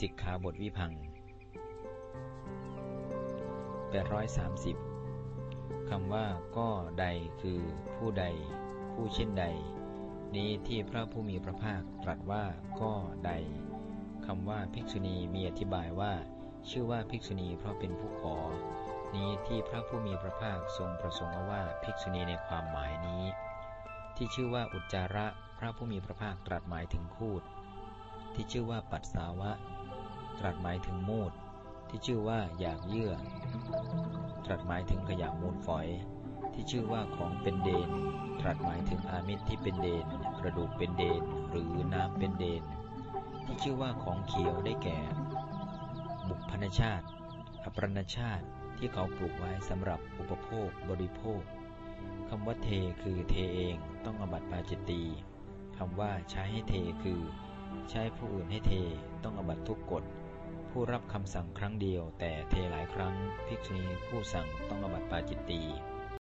สิกขาบทวิพัง830 คำว่าก็ใดคือผู้ใด ผู้เช่นใด นี้ที่พระผู้มีพระภาคตรัสว่าก็ใดคำว่าภิกษุณีมีอธิบายว่า ชื่อว่าภิกษุณีเพราะเป็นผู้ขอ นี้ที่พระผู้มีพระภาคทรงประสงค์ว่าภิกษุณีในความหมายนี้ ที่ชื่อว่าอุจจาระพระผู้มีพระภาคตรัสหมายถึงคูดที่ชื่อว่าปัสสาวะ ตรัสหมายถึงมูดที่ชื่อว่าอยากเยื่อ ตรัสหมายถึงขยะมูลฝอย ที่ชื่อว่าของเป็นเดน ตรัสหมายถึงอามิตรที่เป็นเดน กระดูกเป็นเดน หรือน้ำเป็นเดน ที่ชื่อว่าของเขียวได้แก่ บุพนชาติ อปรณชาติที่เขาปลูกไว้สำหรับอุปโภคบริโภคคำว่าเทคือเทเองต้องอบัติปาจิตตีคำว่าใช้ให้เทคือ ใช้ผู้อื่นให้เทต้องอบัตทุกกฎ ผู้รับคำสั่งครั้งเดียวแต่เทหลายครั้งภิกษุณีผู้สั่งต้องอบัตปาจิตตี